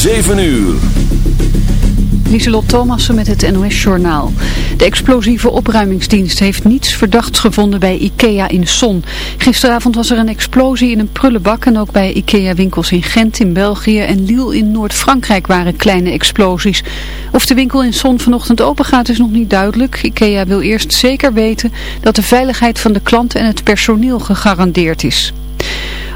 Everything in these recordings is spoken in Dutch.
7 uur. Lieselot Thomassen met het NOS-journaal. De explosieve opruimingsdienst heeft niets verdachts gevonden bij IKEA in Son. Gisteravond was er een explosie in een prullenbak en ook bij IKEA-winkels in Gent in België en Lille in Noord-Frankrijk waren kleine explosies. Of de winkel in Son vanochtend open gaat is nog niet duidelijk. IKEA wil eerst zeker weten dat de veiligheid van de klanten en het personeel gegarandeerd is.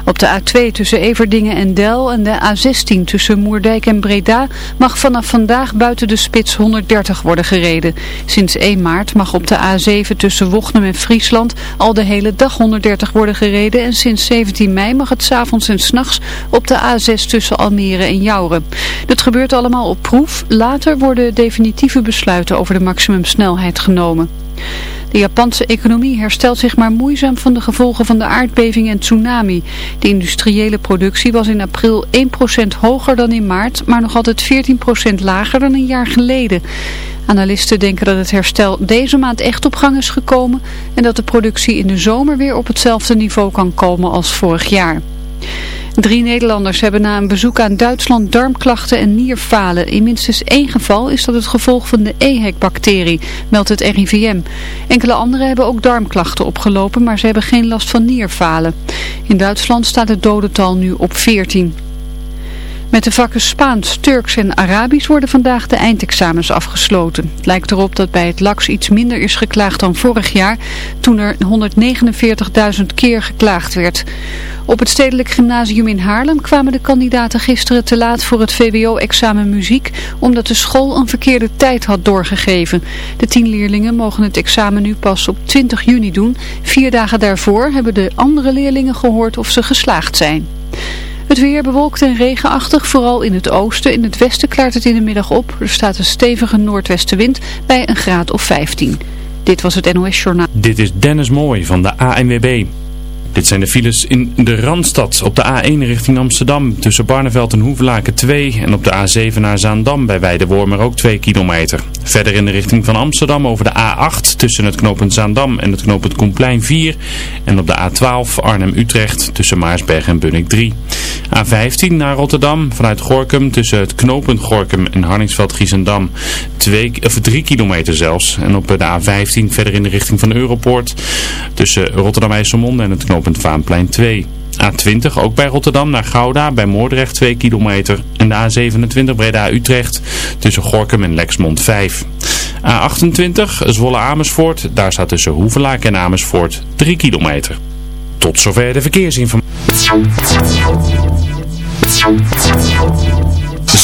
Op de A2 tussen Everdingen en Del en de A16 tussen Moerdijk en Breda mag vanaf vandaag buiten de spits 130 worden gereden. Sinds 1 maart mag op de A7 tussen Wochnum en Friesland al de hele dag 130 worden gereden. En sinds 17 mei mag het s'avonds en s'nachts op de A6 tussen Almere en Jouren. Dat gebeurt allemaal op proef. Later worden definitieve besluiten over de maximumsnelheid genomen. De Japanse economie herstelt zich maar moeizaam van de gevolgen van de aardbeving en tsunami. De industriële productie was in april 1% hoger dan in maart, maar nog altijd 14% lager dan een jaar geleden. Analisten denken dat het herstel deze maand echt op gang is gekomen en dat de productie in de zomer weer op hetzelfde niveau kan komen als vorig jaar. Drie Nederlanders hebben na een bezoek aan Duitsland darmklachten en nierfalen. In minstens één geval is dat het gevolg van de EHEC-bacterie, meldt het RIVM. Enkele anderen hebben ook darmklachten opgelopen, maar ze hebben geen last van nierfalen. In Duitsland staat het dodental nu op 14. Met de vakken Spaans, Turks en Arabisch worden vandaag de eindexamens afgesloten. Lijkt erop dat bij het LAX iets minder is geklaagd dan vorig jaar, toen er 149.000 keer geklaagd werd. Op het Stedelijk Gymnasium in Haarlem kwamen de kandidaten gisteren te laat voor het VWO-examen muziek, omdat de school een verkeerde tijd had doorgegeven. De tien leerlingen mogen het examen nu pas op 20 juni doen. Vier dagen daarvoor hebben de andere leerlingen gehoord of ze geslaagd zijn. Het weer bewolkt en regenachtig, vooral in het oosten. In het westen klaart het in de middag op. Er staat een stevige noordwestenwind bij een graad of 15. Dit was het NOS Journaal. Dit is Dennis Mooij van de ANWB. Dit zijn de files in de Randstad. Op de A1 richting Amsterdam tussen Barneveld en Hoevelaken 2. En op de A7 naar Zaandam bij Weidewormer ook 2 kilometer. Verder in de richting van Amsterdam over de A8 tussen het knooppunt Zaandam en het knooppunt Koenplein 4. En op de A12 Arnhem-Utrecht tussen Maarsberg en Bunnik 3. A15 naar Rotterdam vanuit Gorkum tussen het knooppunt Gorkum en Harningsveld-Giessendam 3 kilometer zelfs. En op de A15 verder in de richting van Europoort tussen Rotterdam-IJsselmonde en het knooppunt knooppunt Vaanplein 2. A20 ook bij Rotterdam naar Gouda, bij Moordrecht 2 kilometer. En de A27 Breda-Utrecht tussen Gorkum en Lexmond 5. A28 Zwolle Amersfoort, daar staat tussen Hoevelaak en Amersfoort 3 kilometer. Tot zover de verkeersinformatie.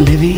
Livy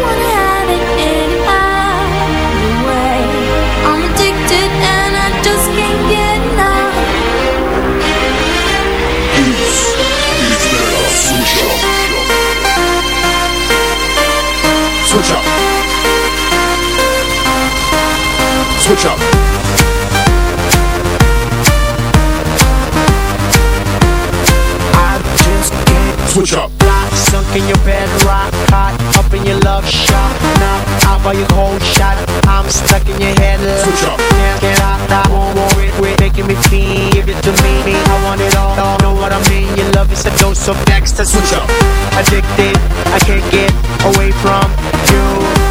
Switch up. I just can't Switch up. Fly, sunk in your bed, rock hot, up in your love shot. Now out by your cold shot, I'm stuck in your head. Switch up. Can't get out, I won't worry, quit making me feel. Give it to me, I want it all. all know what I mean? Your love is a dose of next. Switch up. Addicted, I can't get away from you.